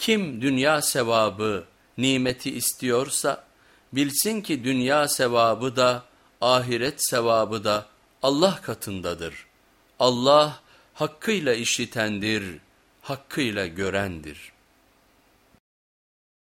Kim dünya sevabı, nimeti istiyorsa bilsin ki dünya sevabı da ahiret sevabı da Allah katındadır. Allah hakkıyla işitendir, hakkıyla görendir.''